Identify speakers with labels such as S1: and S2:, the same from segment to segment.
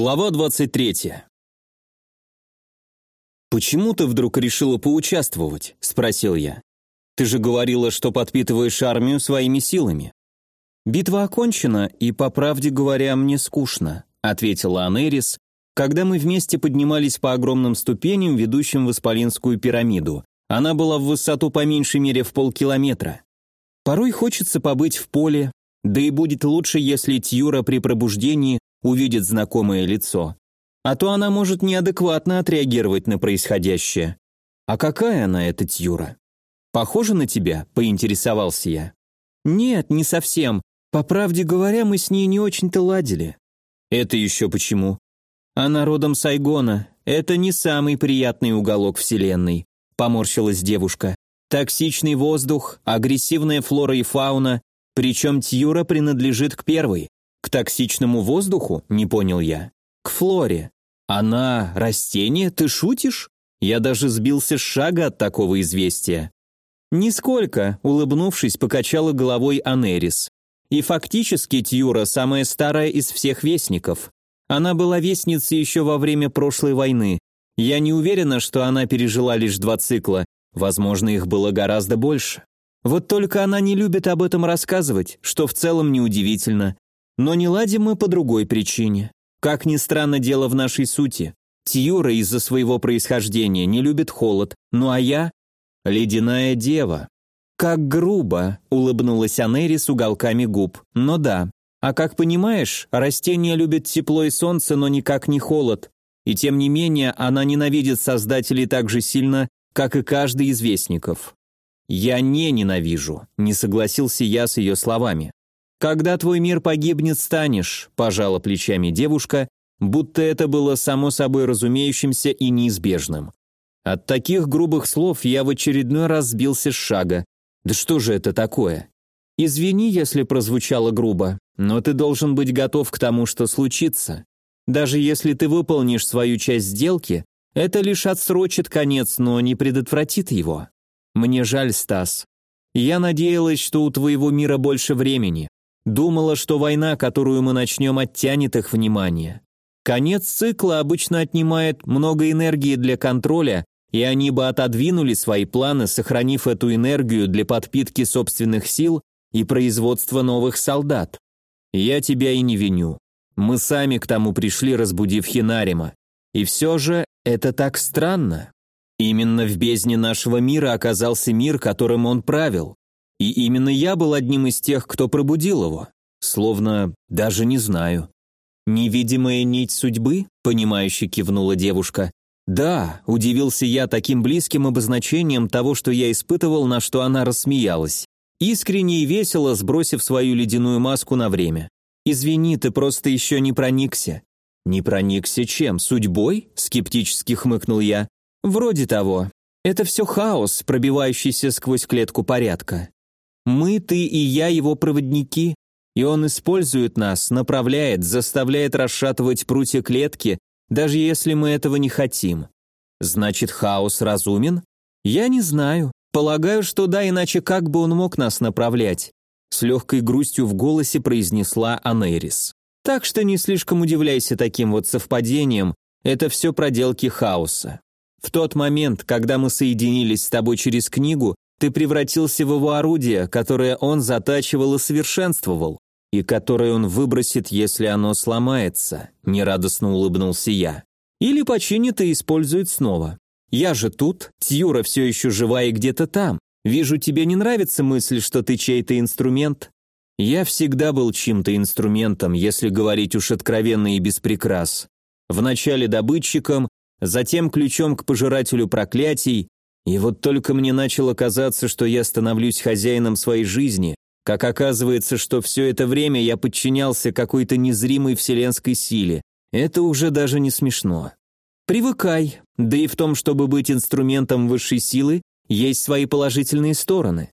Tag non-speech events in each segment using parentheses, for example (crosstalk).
S1: Глава 23. «Почему ты вдруг решила поучаствовать?» – спросил я. «Ты же говорила, что подпитываешь армию своими силами». «Битва окончена, и, по правде говоря, мне скучно», – ответила Анерис, когда мы вместе поднимались по огромным ступеням, ведущим в Исполинскую пирамиду. Она была в высоту по меньшей мере в полкилометра. Порой хочется побыть в поле, да и будет лучше, если Тьюра при пробуждении увидит знакомое лицо. А то она может неадекватно отреагировать на происходящее. А какая она, эта Тьюра? Похожа на тебя? Поинтересовался я. Нет, не совсем. По правде говоря, мы с ней не очень-то ладили. Это еще почему? Она родом Сайгона. Это не самый приятный уголок вселенной. Поморщилась девушка. Токсичный воздух, агрессивная флора и фауна, причем Тьюра принадлежит к первой. К токсичному воздуху? Не понял я. К флоре. Она растение? Ты шутишь? Я даже сбился с шага от такого известия. Нисколько, улыбнувшись, покачала головой Анерис. И фактически Тьюра самая старая из всех вестников. Она была вестницей еще во время прошлой войны. Я не уверена, что она пережила лишь два цикла. Возможно, их было гораздо больше. Вот только она не любит об этом рассказывать, что в целом неудивительно. Но не ладим мы по другой причине. Как ни странно дело в нашей сути. Тьюра из-за своего происхождения не любит холод, ну а я — ледяная дева. Как грубо, улыбнулась Анери с уголками губ. Но да. А как понимаешь, растение любит тепло и солнце, но никак не холод. И тем не менее, она ненавидит создателей так же сильно, как и каждый из вестников. «Я не ненавижу», — не согласился я с ее словами. «Когда твой мир погибнет, станешь», – пожала плечами девушка, будто это было само собой разумеющимся и неизбежным. От таких грубых слов я в очередной раз сбился с шага. Да что же это такое? Извини, если прозвучало грубо, но ты должен быть готов к тому, что случится. Даже если ты выполнишь свою часть сделки, это лишь отсрочит конец, но не предотвратит его. Мне жаль, Стас. Я надеялась, что у твоего мира больше времени. Думала, что война, которую мы начнем, оттянет их внимание. Конец цикла обычно отнимает много энергии для контроля, и они бы отодвинули свои планы, сохранив эту энергию для подпитки собственных сил и производства новых солдат. Я тебя и не виню. Мы сами к тому пришли, разбудив Хинарима. И все же это так странно. Именно в бездне нашего мира оказался мир, которым он правил. И именно я был одним из тех, кто пробудил его. Словно даже не знаю. «Невидимая нить судьбы?» – понимающе кивнула девушка. «Да», – удивился я таким близким обозначением того, что я испытывал, на что она рассмеялась. Искренне и весело, сбросив свою ледяную маску на время. «Извини, ты просто еще не проникся». «Не проникся чем? Судьбой?» – скептически хмыкнул я. «Вроде того. Это все хаос, пробивающийся сквозь клетку порядка. Мы, ты и я его проводники, и он использует нас, направляет, заставляет расшатывать прутья клетки, даже если мы этого не хотим. Значит, хаос разумен? Я не знаю. Полагаю, что да, иначе как бы он мог нас направлять? С легкой грустью в голосе произнесла Анерис. Так что не слишком удивляйся таким вот совпадением, это все проделки хаоса. В тот момент, когда мы соединились с тобой через книгу, ты превратился в его орудие, которое он затачивал и совершенствовал, и которое он выбросит, если оно сломается», — нерадостно улыбнулся я. «Или починит и использует снова. Я же тут, Тьюра все еще жива и где-то там. Вижу, тебе не нравится мысль, что ты чей-то инструмент?» «Я всегда был чьим-то инструментом, если говорить уж откровенно и без прикрас. Вначале добытчиком, затем ключом к пожирателю проклятий, и вот только мне начало казаться, что я становлюсь хозяином своей жизни, как оказывается, что все это время я подчинялся какой-то незримой вселенской силе. Это уже даже не смешно. Привыкай, да и в том, чтобы быть инструментом высшей силы, есть свои положительные стороны.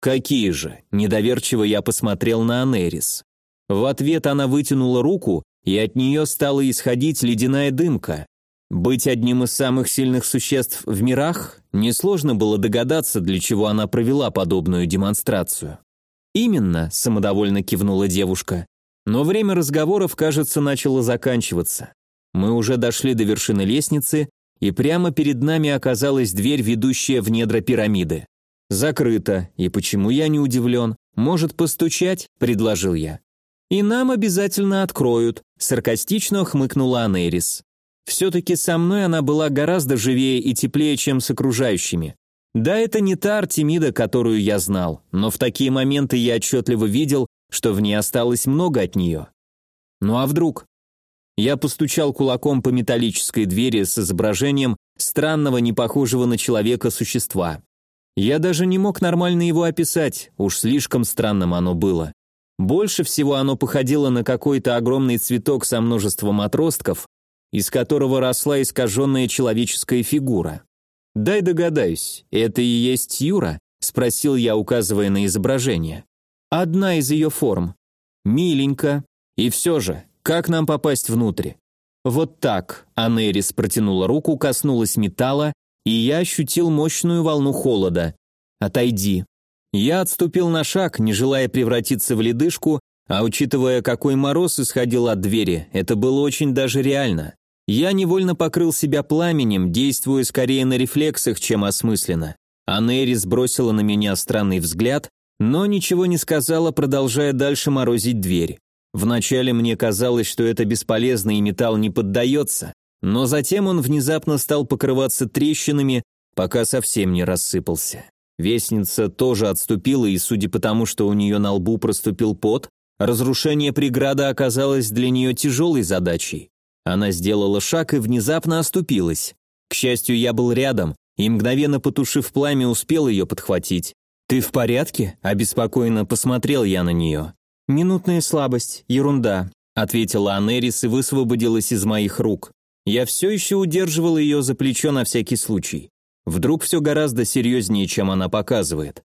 S1: Какие же? Недоверчиво я посмотрел на Анерис. В ответ она вытянула руку, и от нее стала исходить ледяная дымка. Быть одним из самых сильных существ в мирах несложно было догадаться, для чего она провела подобную демонстрацию. «Именно», — самодовольно кивнула девушка. Но время разговоров, кажется, начало заканчиваться. Мы уже дошли до вершины лестницы, и прямо перед нами оказалась дверь, ведущая в недра пирамиды. Закрыто, и почему я не удивлен? Может, постучать? – предложил я. И нам обязательно откроют, саркастично хмыкнула Анерис. Все-таки со мной она была гораздо живее и теплее, чем с окружающими. Да, это не та Артемида, которую я знал, но в такие моменты я отчетливо видел, что в ней осталось много от нее. Ну а вдруг? Я постучал кулаком по металлической двери с изображением странного, не похожего на человека существа. Я даже не мог нормально его описать, уж слишком странным оно было. Больше всего оно походило на какой-то огромный цветок со множеством отростков, из которого росла искаженная человеческая фигура. «Дай догадаюсь, это и есть Юра?» – спросил я, указывая на изображение. «Одна из ее форм. Миленько. И все же, как нам попасть внутрь?» «Вот так», – Анерис протянула руку, коснулась металла, и я ощутил мощную волну холода. «Отойди». Я отступил на шаг, не желая превратиться в ледышку, а учитывая, какой мороз исходил от двери, это было очень даже реально. Я невольно покрыл себя пламенем, действуя скорее на рефлексах, чем осмысленно. А Нейри сбросила на меня странный взгляд, но ничего не сказала, продолжая дальше морозить дверь. Вначале мне казалось, что это бесполезно и металл не поддается, но затем он внезапно стал покрываться трещинами, пока совсем не рассыпался. Вестница тоже отступила, и судя по тому, что у нее на лбу проступил пот, разрушение преграды оказалось для нее тяжелой задачей. Она сделала шаг и внезапно оступилась. К счастью, я был рядом, и, мгновенно потушив пламя, успел ее подхватить. «Ты в порядке?» – обеспокоенно посмотрел я на нее. «Минутная слабость, ерунда», – ответила Анерис и высвободилась из моих рук. Я все еще удерживал ее за плечо на всякий случай. Вдруг все гораздо серьезнее, чем она показывает.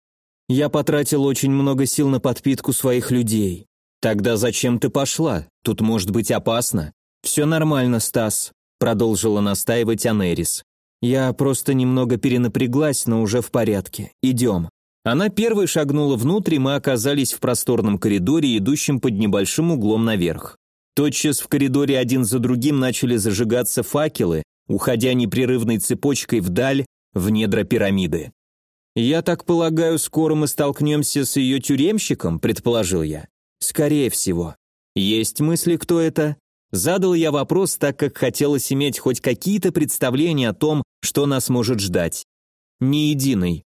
S1: Я потратил очень много сил на подпитку своих людей. Тогда зачем ты пошла? Тут может быть опасно. Все нормально, Стас, продолжила настаивать Анерис. Я просто немного перенапряглась, но уже в порядке. Идем. Она первой шагнула внутрь, и мы оказались в просторном коридоре, идущем под небольшим углом наверх. Тотчас в коридоре один за другим начали зажигаться факелы, уходя непрерывной цепочкой вдаль, в недра пирамиды. «Я так полагаю, скоро мы столкнемся с ее тюремщиком», – предположил я. «Скорее всего». «Есть мысли, кто это?» Задал я вопрос, так как хотелось иметь хоть какие-то представления о том, что нас может ждать. Ни единой.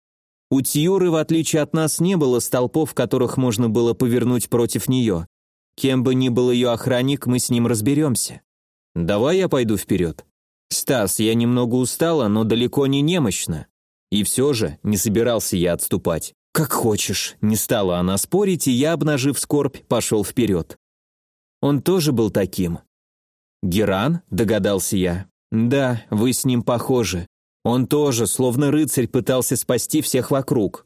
S1: У Тьюры, в отличие от нас, не было столпов, которых можно было повернуть против нее. Кем бы ни был ее охранник, мы с ним разберемся. Давай я пойду вперед. Стас, я немного устала, но далеко не немощна. И все же не собирался я отступать. Как хочешь. Не стала она спорить, и я, обнажив скорбь, пошел вперед. Он тоже был таким. Геран, догадался я. Да, вы с ним похожи. Он тоже, словно рыцарь, пытался спасти всех вокруг.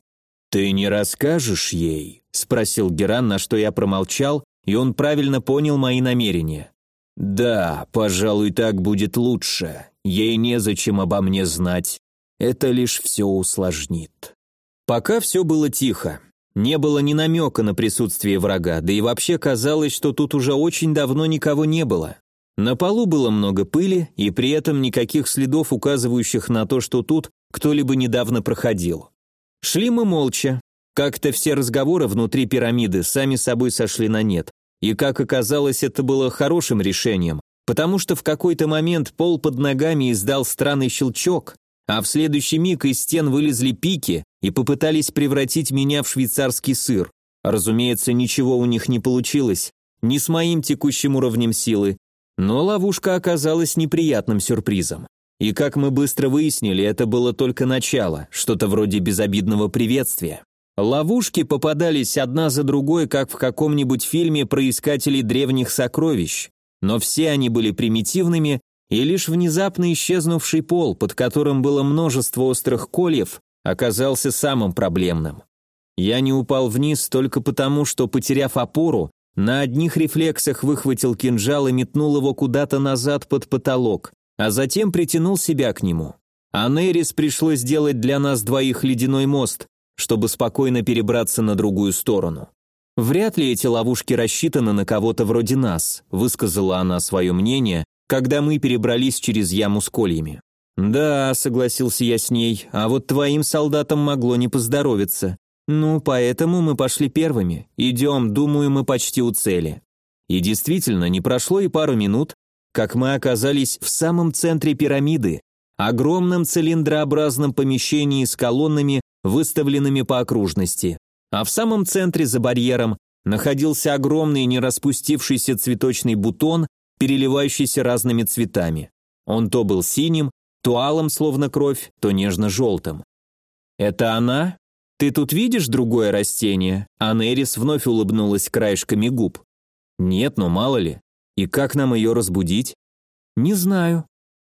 S1: «Ты не расскажешь ей?» – спросил Геран, на что я промолчал, и он правильно понял мои намерения. «Да, пожалуй, так будет лучше. Ей незачем обо мне знать. Это лишь все усложнит». Пока все было тихо. Не было ни намека на присутствие врага, да и вообще казалось, что тут уже очень давно никого не было. На полу было много пыли, и при этом никаких следов, указывающих на то, что тут кто-либо недавно проходил. Шли мы молча. Как-то все разговоры внутри пирамиды сами собой сошли на нет. И, как оказалось, это было хорошим решением, потому что в какой-то момент пол под ногами издал странный щелчок, а в следующий миг из стен вылезли пики и попытались превратить меня в швейцарский сыр. Разумеется, ничего у них не получилось, не с моим текущим уровнем силы, но ловушка оказалась неприятным сюрпризом. И как мы быстро выяснили, это было только начало, что-то вроде безобидного приветствия. Ловушки попадались одна за другой, как в каком-нибудь фильме про искателей древних сокровищ, но все они были примитивными, и лишь внезапно исчезнувший пол, под которым было множество острых кольев, оказался самым проблемным. Я не упал вниз только потому, что, потеряв опору, на одних рефлексах выхватил кинжал и метнул его куда-то назад под потолок, а затем притянул себя к нему. А Нерис пришлось сделать для нас двоих ледяной мост, чтобы спокойно перебраться на другую сторону. «Вряд ли эти ловушки рассчитаны на кого-то вроде нас», высказала она свое мнение, когда мы перебрались через яму с кольями. «Да», — согласился я с ней, — «а вот твоим солдатам могло не поздоровиться. Ну, поэтому мы пошли первыми. Идем, думаю, мы почти у цели». И действительно, не прошло и пару минут, как мы оказались в самом центре пирамиды, огромном цилиндрообразном помещении с колоннами, выставленными по окружности. А в самом центре за барьером находился огромный не распустившийся цветочный бутон, переливающийся разными цветами. Он то был синим, то алым, словно кровь, то нежно-желтым. «Это она? Ты тут видишь другое растение?» Анерис вновь улыбнулась краешками губ. «Нет, но мало ли. И как нам ее разбудить?» «Не знаю.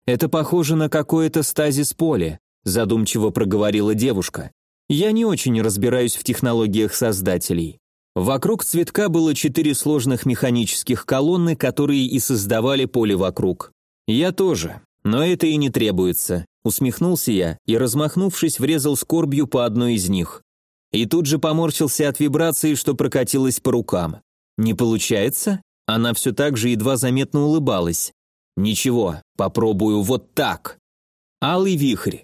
S1: Это похоже на какое-то стазис-поле», задумчиво проговорила девушка. «Я не очень разбираюсь в технологиях создателей. Вокруг цветка было четыре сложных механических колонны, которые и создавали поле вокруг. Я тоже, но это и не требуется. Усмехнулся я и, размахнувшись, врезал скорбью по одной из них. И тут же поморщился от вибрации, что прокатилась по рукам. «Не получается?» Она все так же едва заметно улыбалась. «Ничего, попробую вот так». Алый вихрь.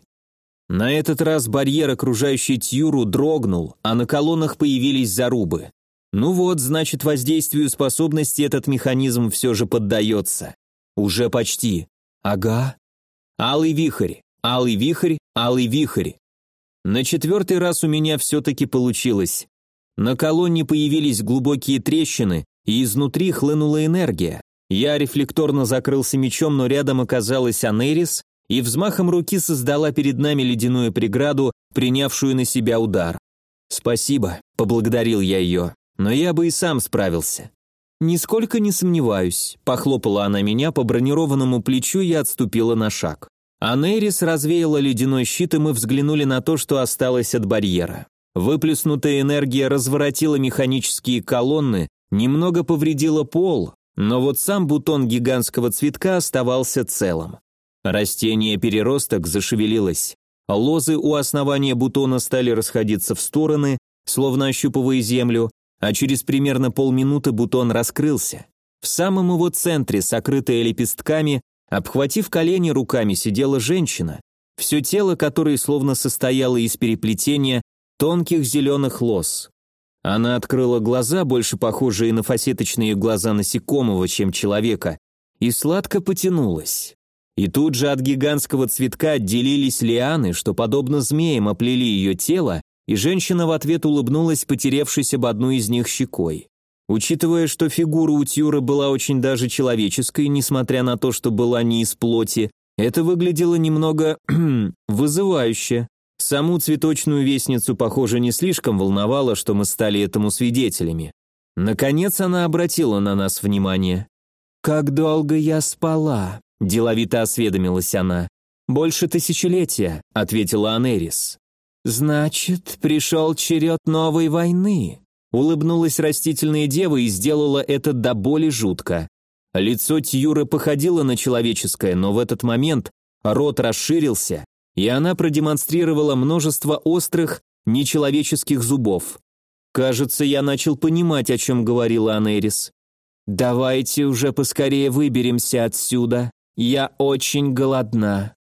S1: На этот раз барьер, окружающий Тьюру, дрогнул, а на колоннах появились зарубы. Ну вот, значит, воздействию способности этот механизм все же поддается. Уже почти. Ага. Алый вихрь, алый вихрь, алый вихрь. На четвертый раз у меня все-таки получилось. На колонне появились глубокие трещины, и изнутри хлынула энергия. Я рефлекторно закрылся мечом, но рядом оказалась Анерис, и взмахом руки создала перед нами ледяную преграду, принявшую на себя удар. «Спасибо», — поблагодарил я ее но я бы и сам справился. Нисколько не сомневаюсь, похлопала она меня по бронированному плечу и отступила на шаг. Анерис развеяла ледяной щит, и мы взглянули на то, что осталось от барьера. Выплеснутая энергия разворотила механические колонны, немного повредила пол, но вот сам бутон гигантского цветка оставался целым. Растение переросток зашевелилось. Лозы у основания бутона стали расходиться в стороны, словно ощупывая землю, а через примерно полминуты бутон раскрылся. В самом его центре, сокрытая лепестками, обхватив колени руками, сидела женщина, все тело которой словно состояло из переплетения тонких зеленых лос. Она открыла глаза, больше похожие на фасеточные глаза насекомого, чем человека, и сладко потянулась. И тут же от гигантского цветка отделились лианы, что, подобно змеям, оплели ее тело и женщина в ответ улыбнулась, потеревшись об одну из них щекой. Учитывая, что фигура у Тюры была очень даже человеческой, несмотря на то, что была не из плоти, это выглядело немного (clears throat) вызывающе. Саму цветочную вестницу, похоже, не слишком волновало, что мы стали этому свидетелями. Наконец она обратила на нас внимание. «Как долго я спала?» – деловито осведомилась она. «Больше тысячелетия», – ответила Анерис. «Значит, пришел черед новой войны», — улыбнулась растительная дева и сделала это до боли жутко. Лицо Тьюры походило на человеческое, но в этот момент рот расширился, и она продемонстрировала множество острых, нечеловеческих зубов. Кажется, я начал понимать, о чем говорила Анерис. «Давайте уже поскорее выберемся отсюда. Я очень голодна».